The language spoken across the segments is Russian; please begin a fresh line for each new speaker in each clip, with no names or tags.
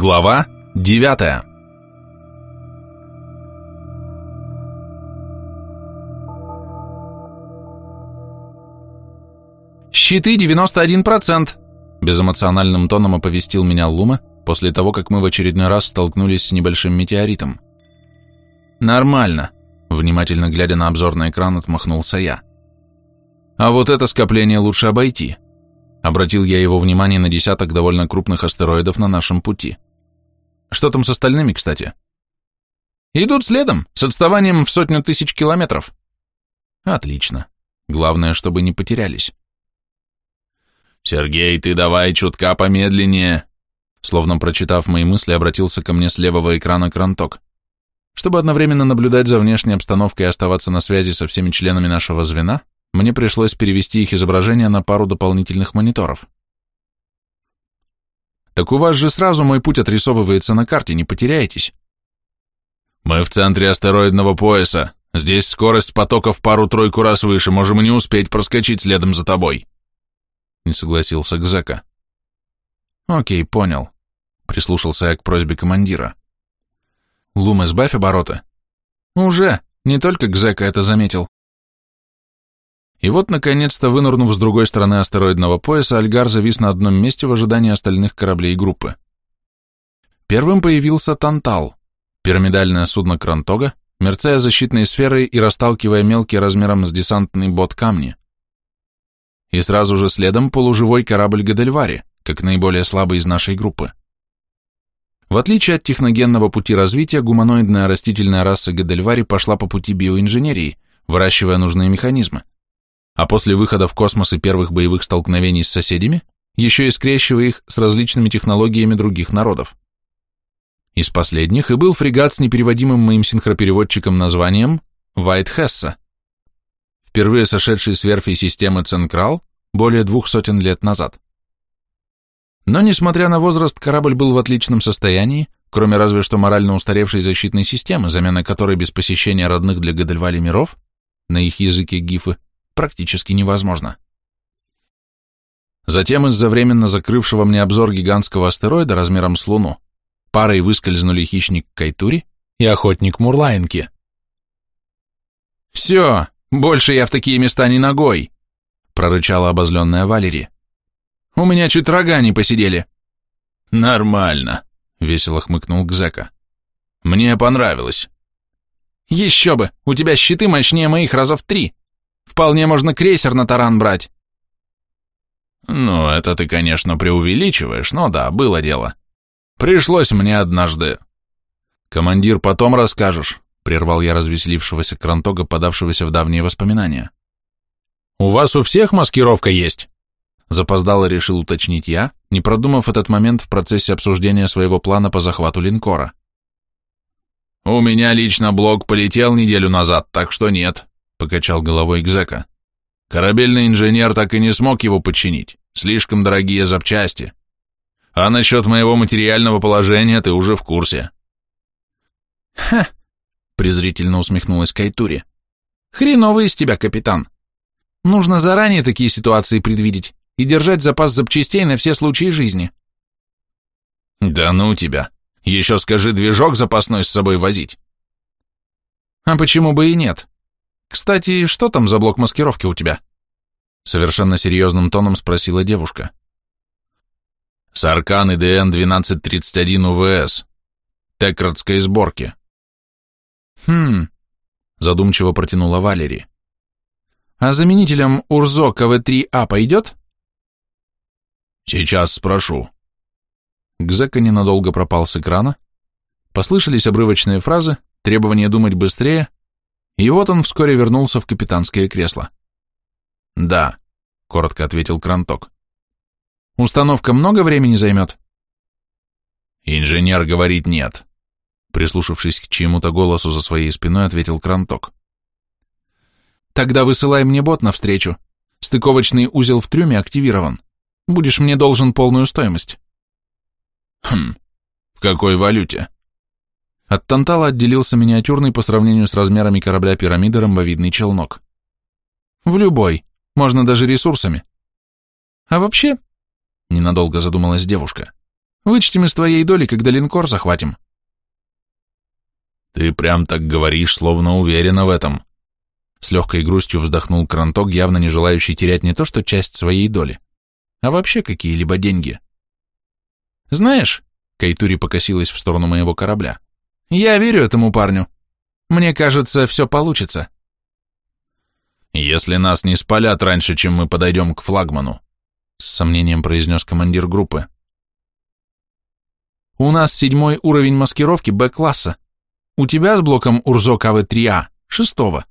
Глава 9 «Щиты 91%!» Безэмоциональным тоном оповестил меня Лума после того, как мы в очередной раз столкнулись с небольшим метеоритом. «Нормально», — внимательно глядя на обзорный экран, отмахнулся я. «А вот это скопление лучше обойти», — обратил я его внимание на десяток довольно крупных астероидов на нашем пути. «Что там с остальными, кстати?» «Идут следом, с отставанием в сотню тысяч километров». «Отлично. Главное, чтобы не потерялись».
«Сергей, ты давай чутка помедленнее!» Словно прочитав мои мысли, обратился ко мне с левого экрана Кранток. Чтобы одновременно наблюдать за внешней обстановкой и оставаться на связи со всеми членами нашего звена, мне пришлось перевести их изображение на пару дополнительных мониторов. «Так у вас же сразу мой путь отрисовывается на карте, не потеряетесь?»
«Мы в центре астероидного пояса. Здесь скорость потока в пару-тройку раз выше, можем и не успеть проскочить следом за тобой», — не согласился Гзека. «Окей, понял», — прислушался я к просьбе командира. «Лум, избавь обороты». «Уже, не только Гзека это заметил». И вот, наконец-то, вынырнув с другой стороны астероидного пояса, Альгар завис на одном месте в ожидании остальных кораблей группы. Первым появился Тантал, пирамидальное судно Крантога, мерцая защитной сферой и расталкивая мелкие размером с десантный бот камни. И сразу же следом полуживой корабль Гадельвари, как наиболее слабый из нашей группы. В отличие от техногенного пути развития, гуманоидная растительная раса Гадельвари пошла по пути биоинженерии, выращивая нужные механизмы, а после выхода в космос и первых боевых столкновений с соседями, еще и скрещивая их с различными технологиями других народов. Из последних и был фрегат с непереводимым моим синхропереводчиком названием Вайт Хесса, впервые сошедший с верфи системы Ценкрал более двух сотен лет назад. Но, несмотря на возраст, корабль был в отличном состоянии, кроме разве что морально устаревшей защитной системы, замена которой без посещения родных для Гадельвали миров, на их языке гифы, практически невозможно. Затем из-за временно закрывшего мне обзор гигантского астероида размером с Луну парой выскользнули хищник Кайтури и охотник Мурлайнки. «Все, больше я в такие места не ногой!» прорычала обозленная Валерия. У меня чуть рога не посидели.
Нормально, весело хмыкнул Гзека. Мне понравилось.
Еще бы, у тебя щиты мощнее моих раза в три. Вполне можно крейсер на таран брать.
Ну, это ты, конечно, преувеличиваешь, но да, было дело. Пришлось мне однажды.
Командир, потом расскажешь, прервал я развеселившегося Крантога, подавшегося в давние воспоминания. У вас у всех маскировка есть? Запоздало решил уточнить я, не продумав этот момент в процессе обсуждения своего плана по захвату линкора.
«У меня лично блок полетел неделю назад, так что нет», — покачал головой Гзека. «Корабельный инженер так и не смог его починить, слишком дорогие запчасти. А насчет моего материального положения ты уже в курсе».
«Ха!» — презрительно усмехнулась Кайтури. «Хреновый из тебя, капитан. Нужно заранее такие ситуации предвидеть и держать запас запчастей на все случаи жизни.
Да ну тебя. Еще скажи, движок запасной с собой возить.
А почему бы и нет? Кстати, что там за блок маскировки у тебя?
Совершенно серьезным тоном спросила девушка.
Саркан ИДН 1231 УВС. Текрадской сборки.
Хм, задумчиво протянула Валерий. А заменителем УРЗО КВ-3А пойдет?
«Сейчас спрошу».
Гзека ненадолго пропал с экрана, послышались обрывочные фразы, требование думать быстрее, и вот он вскоре вернулся в капитанское кресло. «Да», — коротко ответил Кранток. «Установка много времени займет?»
«Инженер говорит нет», — прислушавшись к чьему-то голосу за своей спиной, ответил Кранток.
«Тогда высылай мне бот навстречу. Стыковочный узел в трюме активирован. Будешь мне должен полную стоимость.
Хм, в какой валюте?
От Тантала отделился миниатюрный по сравнению с размерами корабля пирамиды ромбовидный челнок.
В любой, можно даже ресурсами. А вообще, ненадолго задумалась девушка, Вычтем из твоей доли, когда линкор захватим.
Ты прям так говоришь, словно уверена в этом.
С легкой грустью вздохнул Кранток, явно не желающий терять не то что часть своей доли, а вообще какие-либо деньги. Знаешь, Кайтури покосилась в сторону моего корабля, я верю этому парню. Мне кажется, все получится.
Если нас не спалят раньше, чем мы подойдем к флагману, с сомнением произнес командир группы.
У нас седьмой уровень маскировки Б-класса. У тебя с блоком Урзо КВ-3А, шестого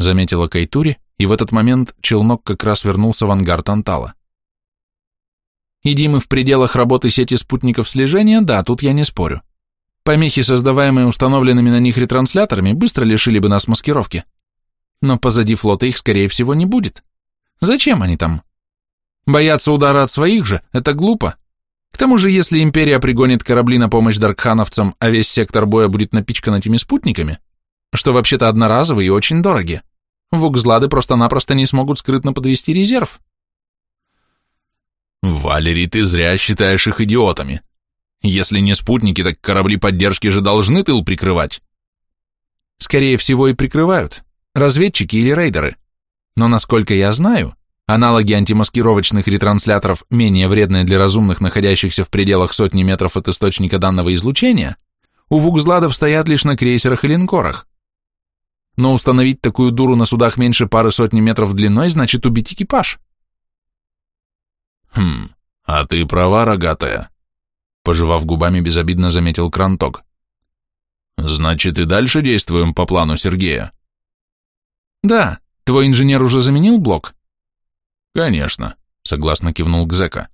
заметила Кайтури, и в этот момент челнок как раз вернулся в ангар Тантала. Иди мы в пределах работы сети спутников слежения, да, тут я не спорю. Помехи, создаваемые установленными на них ретрансляторами, быстро лишили бы нас маскировки. Но позади флота их, скорее всего, не будет. Зачем они там? Бояться удара от своих же – это глупо. К тому же, если Империя пригонит корабли на помощь даркхановцам, а весь сектор боя будет напичкан этими спутниками, что вообще-то одноразовые и очень дорогие, Вукзлады просто-напросто не смогут скрытно подвести резерв.
Валерий, ты зря считаешь их идиотами. Если не спутники, так корабли поддержки же должны тыл прикрывать.
Скорее всего и прикрывают. Разведчики или рейдеры. Но насколько я знаю, аналоги антимаскировочных ретрансляторов, менее вредные для разумных, находящихся в пределах сотни метров от источника данного излучения, у вукзладов стоят лишь на крейсерах и линкорах но установить такую дуру на судах меньше пары сотни метров длиной значит убить экипаж.
Хм, а ты права, рогатая, пожевав губами, безобидно заметил Кранток. Значит, и дальше действуем по плану Сергея.
Да, твой инженер уже заменил блок?
Конечно, согласно кивнул Гзека.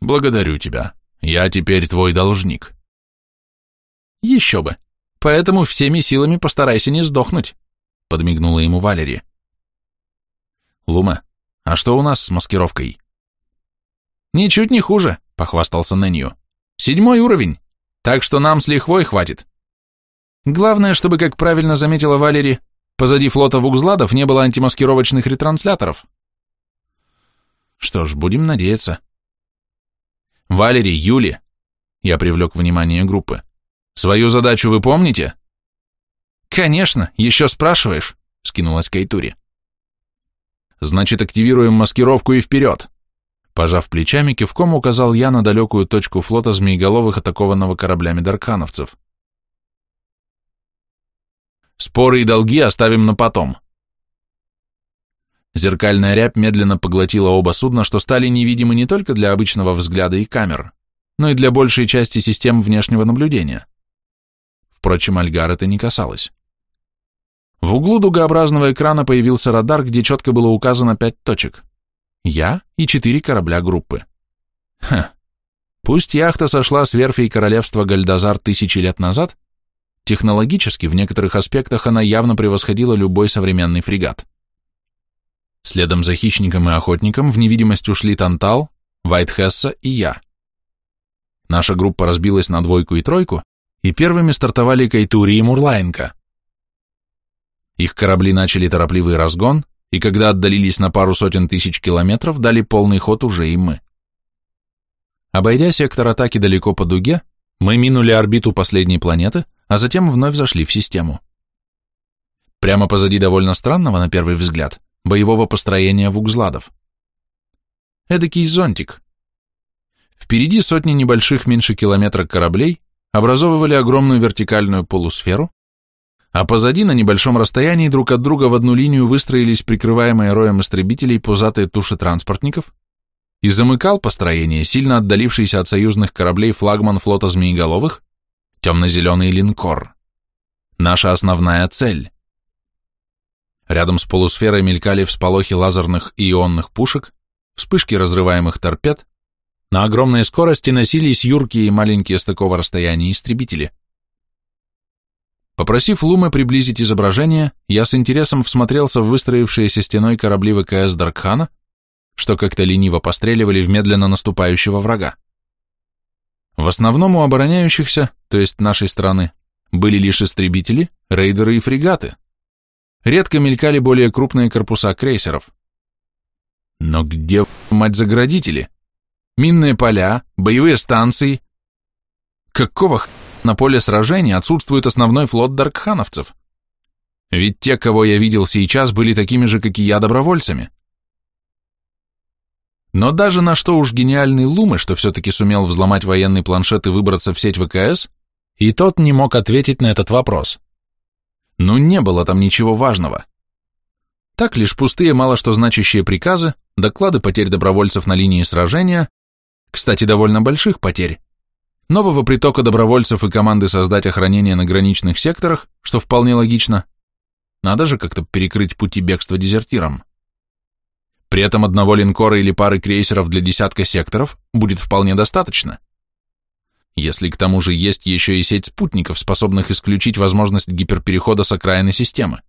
Благодарю тебя. Я теперь твой должник.
Еще бы. Поэтому всеми силами постарайся не сдохнуть, подмигнула ему Валери.
Лума, а что у нас с маскировкой?
Ничуть не хуже, похвастался Нэнью. Седьмой уровень, так что нам с лихвой хватит. Главное, чтобы, как правильно заметила Валери, позади флота вукзладов не было антимаскировочных ретрансляторов. Что ж, будем надеяться. Валери, Юли, я привлек внимание группы. Свою задачу вы помните? Конечно, еще спрашиваешь, скинулась Кайтури. Значит, активируем маскировку и вперед. Пожав плечами, кивком указал я на далекую точку флота змееголовых, атакованного кораблями даркановцев. Споры и долги оставим на потом. Зеркальная рябь медленно поглотила оба судна, что стали невидимы не только для обычного взгляда и камер, но и для большей части систем внешнего наблюдения. Впрочем, Альгар это не касалось. В углу дугообразного экрана появился радар, где четко было указано пять точек. Я и четыре корабля группы. Ха. Пусть яхта сошла с верфей королевства Гальдазар тысячи лет назад, технологически в некоторых аспектах она явно превосходила любой современный фрегат. Следом за хищником и охотником в невидимость ушли Тантал, Вайтхесса и я. Наша группа разбилась на двойку и тройку, и первыми стартовали Кайтури и Мурлайнка. Их корабли начали торопливый разгон, и когда отдалились на пару сотен тысяч километров, дали полный ход уже и мы. Обойдя сектор атаки далеко по дуге, мы минули орбиту последней планеты, а затем вновь зашли в систему. Прямо позади довольно странного, на первый взгляд, боевого построения вукзладов. Эдакий зонтик. Впереди сотни небольших меньше километра кораблей, образовывали огромную вертикальную полусферу, а позади на небольшом расстоянии друг от друга в одну линию выстроились прикрываемые роем истребителей пузатые туши транспортников, и замыкал построение сильно отдалившийся от союзных кораблей флагман флота Змееголовых, темно-зеленый линкор. Наша основная цель. Рядом с полусферой мелькали всполохи лазерных и ионных пушек, вспышки разрываемых торпед, на огромной скорости носились юркие и маленькие с такого расстояния истребители. Попросив Лумы приблизить изображение, я с интересом всмотрелся в выстроившиеся стеной корабли ВКС Даркхана, что как-то лениво постреливали в медленно наступающего врага. В основном у обороняющихся, то есть нашей страны, были лишь истребители, рейдеры и фрегаты. Редко мелькали более крупные корпуса крейсеров. Но где, мать, заградители? минные поля, боевые станции. Какого х... на поле сражения отсутствует основной флот даркхановцев? Ведь те, кого я видел сейчас, были такими же, как и я, добровольцами. Но даже на что уж гениальный Лумы, что все-таки сумел взломать военный планшет и выбраться в сеть ВКС, и тот не мог ответить на этот вопрос. Ну, не было там ничего важного. Так лишь пустые, мало что значащие приказы, доклады потерь добровольцев на линии сражения, кстати, довольно больших потерь, нового притока добровольцев и команды создать охранение на граничных секторах, что вполне логично. Надо же как-то перекрыть пути бегства дезертирам. При этом одного линкора или пары крейсеров для десятка секторов будет вполне достаточно. Если к тому же есть еще и сеть спутников, способных исключить возможность гиперперехода с окраины системы.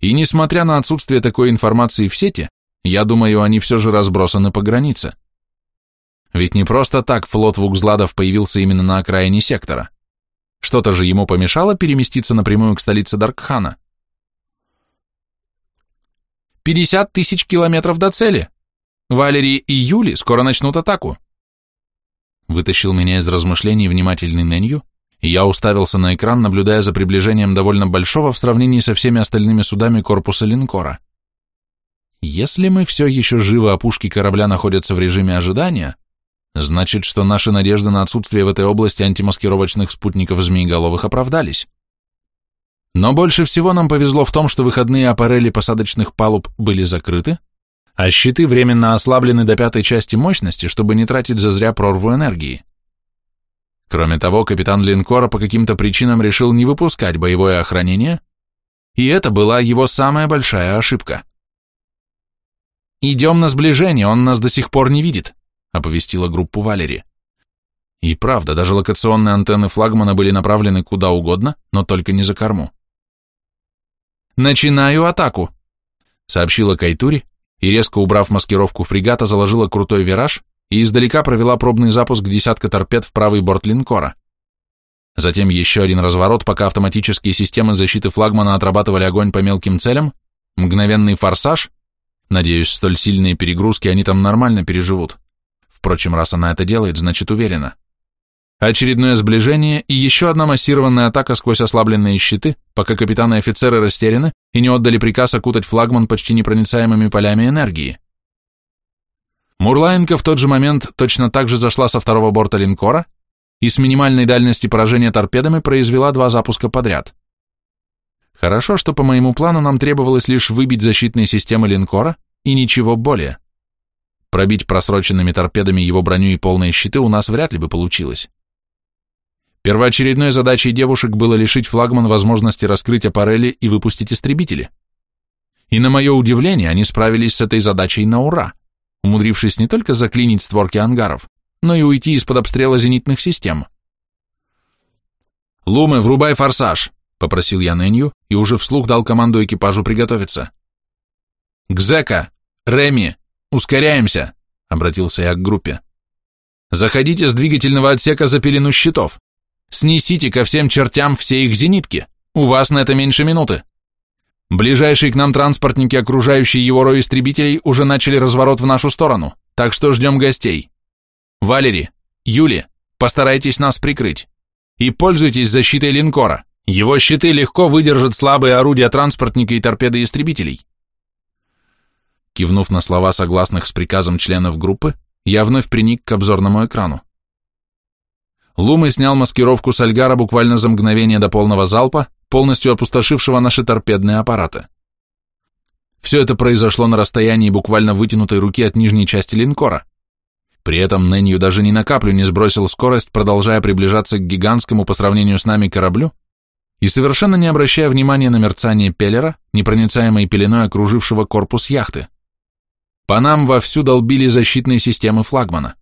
И несмотря на отсутствие такой информации в сети, я думаю, они все же разбросаны по границе. Ведь не просто так флот Вукзладов появился именно на окраине сектора. Что-то же ему помешало переместиться напрямую к столице Даркхана. «Пятьдесят тысяч километров до цели. Валерий и Юли скоро начнут атаку». Вытащил меня из размышлений внимательный Ненью, и я уставился на экран, наблюдая за приближением довольно большого в сравнении со всеми остальными судами корпуса линкора. Если мы все еще живы, а пушки корабля находятся в режиме ожидания, значит, что наши надежды на отсутствие в этой области антимаскировочных спутников змееголовых оправдались. Но больше всего нам повезло в том, что выходные аппарели посадочных палуб были закрыты, а щиты временно ослаблены до пятой части мощности, чтобы не тратить зазря прорву энергии. Кроме того, капитан линкора по каким-то причинам решил не выпускать боевое охранение, и это была его самая большая ошибка. «Идем на сближение, он нас до сих пор не видит», — оповестила группу Валери. И правда, даже локационные антенны флагмана были направлены куда угодно, но только не за корму. «Начинаю атаку», — сообщила Кайтури, и, резко убрав маскировку фрегата, заложила крутой вираж и издалека провела пробный запуск десятка торпед в правый борт линкора. Затем еще один разворот, пока автоматические системы защиты флагмана отрабатывали огонь по мелким целям, мгновенный форсаж, надеюсь, столь сильные перегрузки они там нормально переживут. Впрочем, раз она это делает, значит уверена. Очередное сближение и еще одна массированная атака сквозь ослабленные щиты, пока капитаны и офицеры растеряны и не отдали приказ окутать флагман почти непроницаемыми полями энергии. Мурлаенко в тот же момент точно так же зашла со второго борта линкора и с минимальной дальности поражения торпедами произвела два запуска подряд. Хорошо, что по моему плану нам требовалось лишь выбить защитные системы линкора и ничего более. Пробить просроченными торпедами его броню и полные щиты у нас вряд ли бы получилось. Первоочередной задачей девушек было лишить флагман возможности раскрыть аппарели и выпустить истребители. И на мое удивление, они справились с этой задачей на ура, умудрившись не только заклинить створки ангаров, но и уйти из-под обстрела зенитных систем. «Лумы, врубай форсаж!» — попросил я Нэнью и уже вслух дал команду экипажу приготовиться. «Гзека! Реми! Ускоряемся!» — обратился я к группе. «Заходите с двигательного отсека за пелену щитов. Снесите ко всем чертям все их зенитки. У вас на это меньше минуты. Ближайшие к нам транспортники, окружающие его рой истребителей, уже начали разворот в нашу сторону, так что ждем гостей. Валери, Юли, постарайтесь нас прикрыть. И пользуйтесь защитой линкора. Его щиты легко выдержат слабые орудия транспортника и торпеды истребителей. Кивнув на слова согласных с приказом членов группы, я вновь приник к обзорному экрану. Лумы снял маскировку с Альгара буквально за мгновение до полного залпа, полностью опустошившего наши торпедные аппараты. Все это произошло на расстоянии буквально вытянутой руки от нижней части линкора. При этом Нэнью даже ни на каплю не сбросил скорость, продолжая приближаться к гигантскому по сравнению с нами кораблю и совершенно не обращая внимания на мерцание пеллера, непроницаемой пеленой окружившего корпус яхты. По нам вовсю долбили защитные системы флагмана.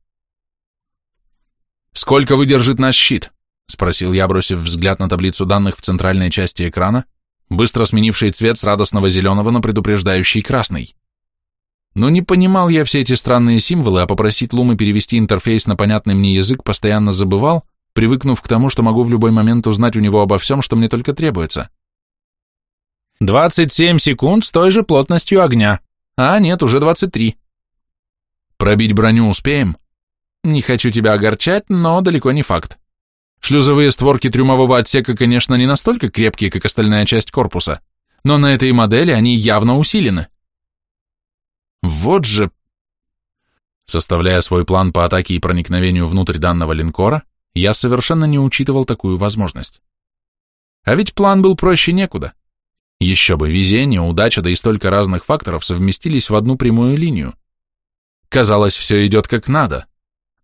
«Сколько выдержит наш щит?» — спросил я, бросив взгляд на таблицу данных в центральной части экрана, быстро сменивший цвет с радостного зеленого на предупреждающий красный. Но не понимал я все эти странные символы, а попросить Лумы перевести интерфейс на понятный мне язык постоянно забывал, привыкнув к тому, что могу в любой момент узнать у него обо всем, что мне только требуется. «Двадцать семь секунд с той же плотностью огня. А, нет, уже двадцать три». Пробить броню успеем? Не хочу тебя огорчать, но далеко не факт. Шлюзовые створки трюмового отсека, конечно, не настолько крепкие, как остальная часть корпуса, но на этой модели они явно усилены. Вот же... Составляя свой план по атаке и проникновению внутрь данного линкора, я совершенно не учитывал такую возможность. А ведь план был проще некуда. Еще бы, везение, удача, да и столько разных факторов совместились в одну прямую линию. Казалось, все идет как надо,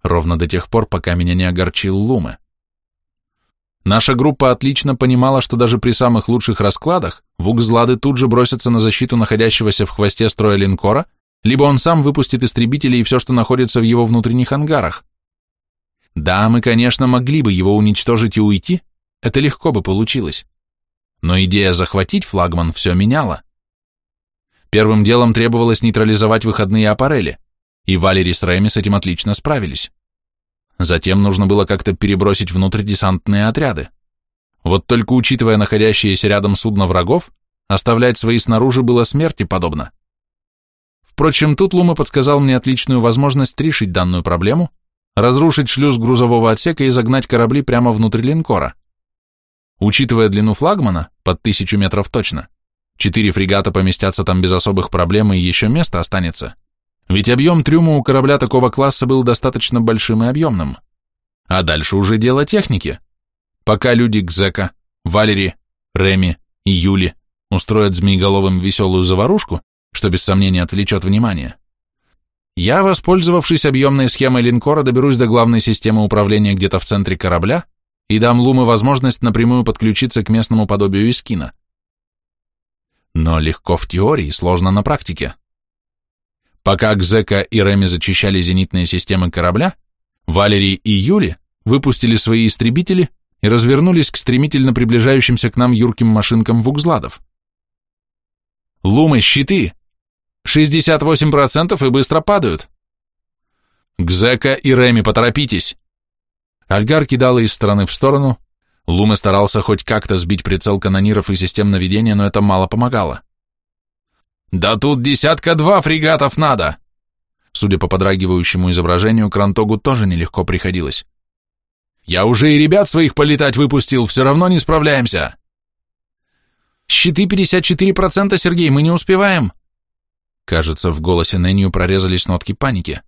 ровно до тех пор, пока меня не огорчил Луме. Наша группа отлично понимала, что даже при самых лучших раскладах вукзлады тут же бросятся на защиту находящегося в хвосте строя линкора, либо он сам выпустит истребители и все, что находится в его внутренних ангарах. Да, мы, конечно, могли бы его уничтожить и уйти, это легко бы получилось. Но идея захватить флагман все меняла. Первым делом требовалось нейтрализовать выходные аппарели, и Валерий с Рэми с этим отлично справились. Затем нужно было как-то перебросить внутрь десантные отряды. Вот только учитывая находящиеся рядом судно врагов, оставлять свои снаружи было смерти подобно. Впрочем, тут Лума подсказал мне отличную возможность решить данную проблему, разрушить шлюз грузового отсека и загнать корабли прямо внутрь линкора. Учитывая длину флагмана, под тысячу метров точно, четыре фрегата поместятся там без особых проблем и еще место останется. Ведь объем трюма у корабля такого класса был достаточно большим и объемным. А дальше уже дело техники. Пока люди Гзека, Валери, Реми и Юли устроят змееголовым веселую заварушку, что без сомнения отвлечет внимание, я, воспользовавшись объемной схемой линкора, доберусь до главной системы управления где-то в центре корабля и дам Луме возможность напрямую подключиться к местному подобию Искина. Но легко в теории, сложно на практике. Пока Гзека и Реми зачищали зенитные системы корабля, Валерий и Юли выпустили свои истребители и развернулись к стремительно приближающимся к нам юрким машинкам вукзладов. «Лумы, щиты! 68% и быстро падают!» «Гзека и Реми, поторопитесь!» Альгар кидала из стороны в сторону, Луме старался хоть как-то сбить прицел канониров и систем наведения, но это мало помогало. «Да тут десятка-два фрегатов надо!» Судя по подрагивающему изображению, Крантогу тоже нелегко приходилось. «Я уже и ребят своих полетать выпустил, все равно не справляемся!» «Щиты 54%, Сергей, мы не успеваем!» Кажется, в голосе Нэнью прорезались нотки паники.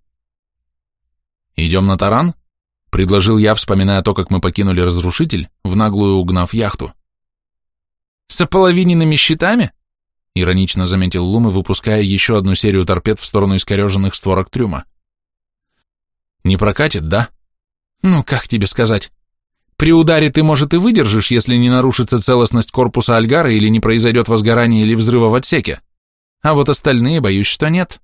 «Идем на таран?» — предложил я, вспоминая то, как мы покинули разрушитель, в наглую угнав яхту. «С ополовиненными щитами?» Иронично заметил Лумы, выпуская еще одну серию торпед в сторону искореженных створок трюма. Не прокатит, да? Ну, как тебе сказать? При ударе ты, может, и выдержишь, если не нарушится целостность корпуса Альгара или не произойдет возгорание или взрыва в отсеке. А вот остальные, боюсь, что нет.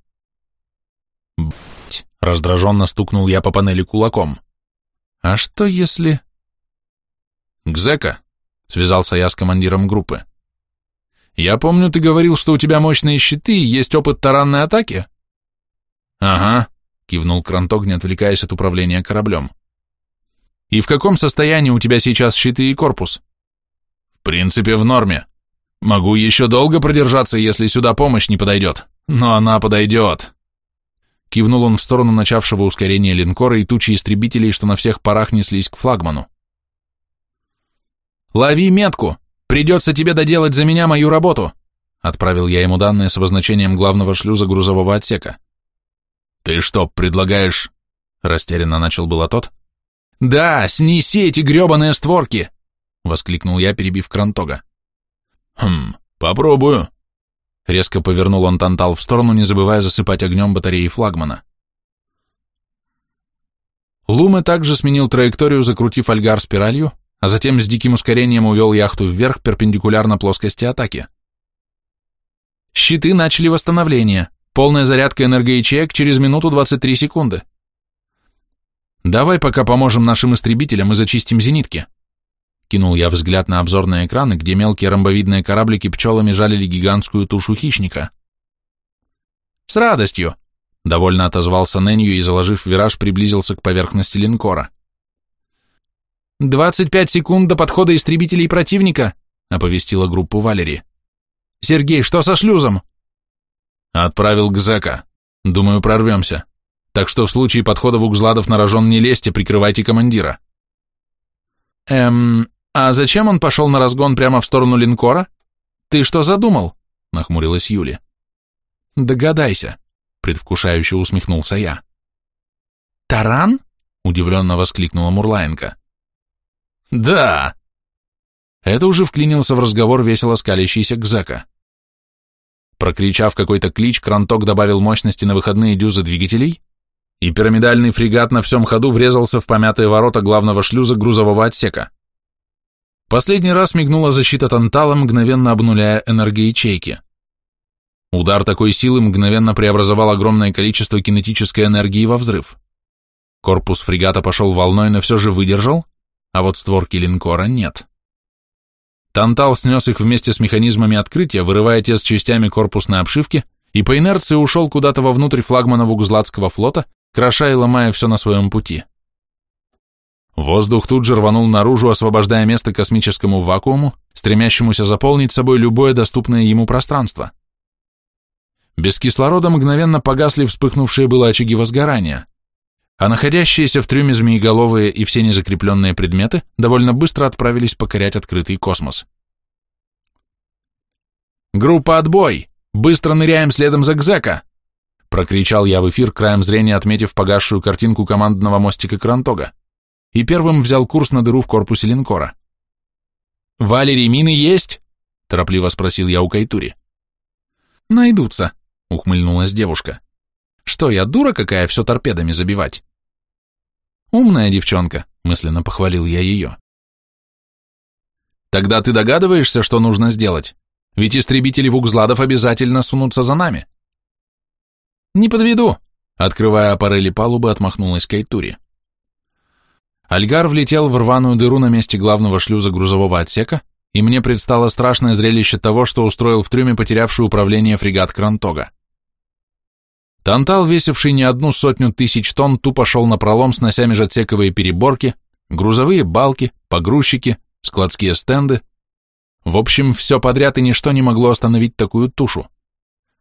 Б***ь, раздраженно стукнул я по панели кулаком. А что если... Гзека, связался я с командиром группы. Я помню, ты говорил, что у тебя мощные щиты и есть опыт таранной атаки. Ага, кивнул Кранток, не отвлекаясь от управления кораблем. И в каком состоянии у тебя сейчас щиты и корпус? В принципе, в норме. Могу еще долго продержаться, если сюда помощь не подойдет. Но она подойдет. Кивнул он в сторону начавшего ускорения линкора и тучи истребителей, что на всех парах неслись к флагману. «Лови метку!» Придется тебе доделать за меня мою работу!» Отправил я ему данные с обозначением главного шлюза грузового отсека. «Ты что, предлагаешь...» Растерянно начал было тот. «Да, снеси эти гребаные створки!» Воскликнул я, перебив Крантога. «Хм, попробую!» Резко повернул он Тантал в сторону, не забывая засыпать огнем батареи флагмана. Луме также сменил траекторию, закрутив альгар спиралью, а затем с диким ускорением увел яхту вверх перпендикулярно плоскости атаки. Щиты начали восстановление. Полная зарядка энергоячеек через минуту 23 секунды. Давай пока поможем нашим истребителям и зачистим зенитки. Кинул я взгляд на обзорные экраны, где мелкие ромбовидные кораблики пчелами жалили гигантскую тушу хищника. С радостью, довольно отозвался Нэнью и, заложив вираж, приблизился к поверхности линкора. «Двадцать пять секунд до подхода истребителей противника», — оповестила группу Валери. «Сергей, что со шлюзом?» «Отправил к Зека. Думаю, прорвемся.
так что в случае подхода Вукзладов на рожон не лезьте, прикрывайте командира.
Эм, а зачем он пошел на разгон прямо в сторону линкора? Ты что задумал? Нахмурилась Юля.
Догадайся, предвкушающе усмехнулся я.
Таран? Удивленно воскликнула Мурлаенко.
Да! Это уже вклинился в разговор весело скалящийся Гзека. Прокричав какой-то клич, Кранток добавил мощности на выходные дюзы двигателей, и пирамидальный фрегат на всем ходу врезался в помятые ворота главного шлюза грузового отсека. Последний раз мигнула защита Тантала, мгновенно обнуляя энергоячейки. Удар такой силы мгновенно преобразовал огромное количество кинетической энергии во взрыв. Корпус фрегата пошел волной, но все же выдержал, а вот створки линкора нет. Тантал снес их вместе с механизмами открытия, вырывая те с частями корпусной обшивки, и по инерции ушел куда-то вовнутрь флагмана Вугзлатского флота, кроша и ломая все на своем пути. Воздух тут же рванул наружу, освобождая место космическому вакууму, стремящемуся заполнить собой любое доступное ему пространство. Без кислорода мгновенно погасли вспыхнувшие было очаги возгорания, а находящиеся в трюме змееголовые и все незакрепленные предметы довольно быстро отправились покорять открытый космос. «Группа отбой! Быстро ныряем следом за Гзека!» Прокричал я в эфир, краем зрения отметив погасшую картинку командного мостика Крантога и первым взял курс на дыру в корпусе линкора. «Валерий, мины есть?» – торопливо спросил я у Кайтури.
«Найдутся», – ухмыльнулась девушка. «Что, я дура какая все торпедами забивать?» «Умная девчонка», – мысленно похвалил я ее.
«Тогда ты догадываешься, что нужно сделать? Ведь истребители Вукзладов обязательно сунутся за нами».
«Не подведу», –
открывая аппарели палубы, отмахнулась Кайтури. Альгар влетел в рваную дыру на месте главного шлюза грузового отсека, и мне предстало страшное зрелище того, что устроил в трюме потерявший управление фрегат Крантога. Тантал, весивший не одну сотню тысяч тонн, тупо шел на пролом, снося межотсековые переборки, грузовые балки, погрузчики, складские стенды. В общем, все подряд и ничто не могло остановить такую тушу,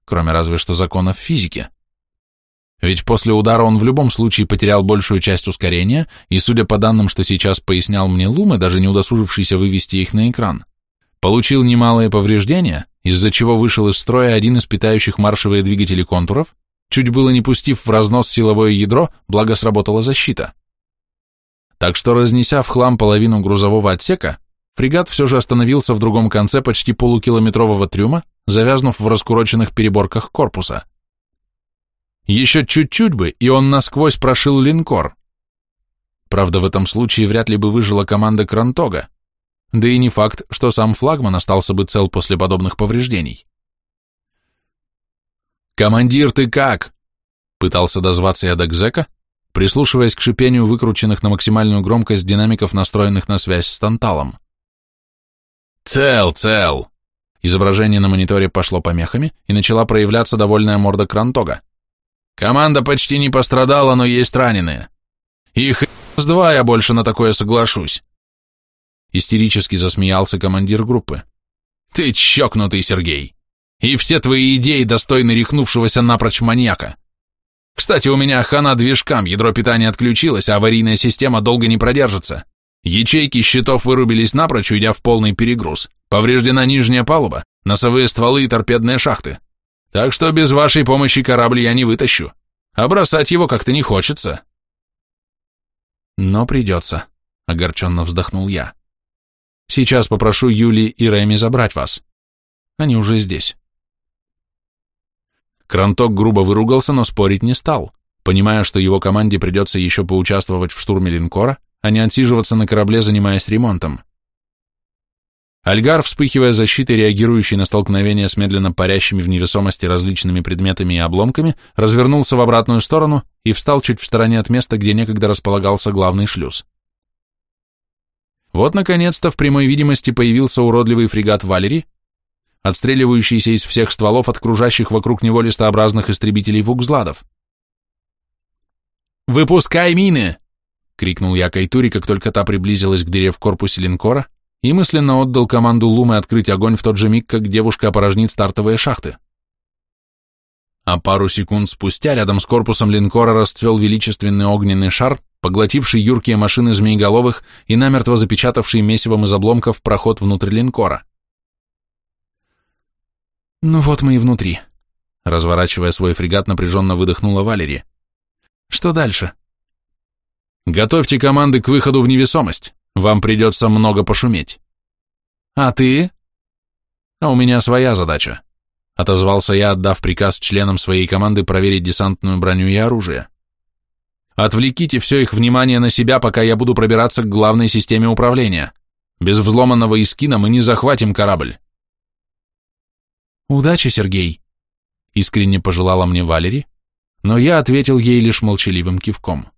кроме разве что законов физики. Ведь после удара он в любом случае потерял большую часть ускорения, и, судя по данным, что сейчас пояснял мне Лумы, даже не удосужившийся вывести их на экран, получил немалые повреждения, из-за чего вышел из строя один из питающих маршевые двигатели контуров, чуть было не пустив в разнос силовое ядро, благо сработала защита. Так что, разнеся в хлам половину грузового отсека, фрегат все же остановился в другом конце почти полукилометрового трюма, завязнув в раскуроченных переборках корпуса. Еще чуть-чуть бы, и он насквозь прошил линкор. Правда, в этом случае вряд ли бы выжила команда Крантога, да и не факт, что сам флагман остался бы цел после подобных повреждений. «Командир, ты как?» — пытался дозваться я до Гзека, прислушиваясь к шипению выкрученных на максимальную громкость динамиков, настроенных на связь с Танталом. «Цел, цел!» Изображение на мониторе пошло помехами, и начала проявляться довольная морда Крантога. Команда почти не пострадала, но есть раненые. Их с два я больше на такое соглашусь. Истерически засмеялся командир группы. Ты чокнутый, Сергей. И все твои идеи достойны рехнувшегося напрочь маньяка. Кстати, у меня хана движкам, ядро питания отключилось, а аварийная система долго не продержится. Ячейки щитов вырубились напрочь, уйдя в полный перегруз. Повреждена нижняя палуба, носовые стволы и торпедные шахты. Так что без вашей помощи корабль я не вытащу, а бросать его как-то не хочется.
Но придется, огорченно вздохнул я. Сейчас попрошу Юли и Рэми забрать вас. Они уже здесь.
Кранток грубо выругался, но спорить не стал, понимая, что его команде придется еще поучаствовать в штурме линкора, а не отсиживаться на корабле, занимаясь ремонтом. Альгар, вспыхивая защитой, реагирующей на столкновение с медленно парящими в невесомости различными предметами и обломками, развернулся в обратную сторону и встал чуть в стороне от места, где некогда располагался главный шлюз. Вот, наконец-то, в прямой видимости появился уродливый фрегат «Валери», отстреливающийся из всех стволов от кружащих вокруг него листообразных истребителей вукзладов. «Выпускай мины!» — крикнул я Кайтури, как только та приблизилась к дыре в корпусе линкора, и мысленно отдал команду Лумы открыть огонь в тот же миг, как девушка опорожнит стартовые шахты. а пару секунд спустя рядом с корпусом линкора расцвел величественный огненный шар, поглотивший юркие машины змееголовых и намертво запечатавший месивом из обломков проход внутрь линкора.
«Ну вот мы и внутри», —
разворачивая свой фрегат, напряженно выдохнула Валерия.
«Что дальше?»
«Готовьте команды к выходу в невесомость. Вам придется много пошуметь».
«А ты?»
«А у меня своя задача», — отозвался я, отдав приказ членам своей команды проверить десантную броню и оружие. «Отвлеките все их внимание на себя, пока я буду пробираться к главной системе управления. Без взломанного искина мы не захватим корабль».
«Удачи, Сергей», —
искренне пожелала мне Валери, но я ответил ей лишь молчаливым кивком.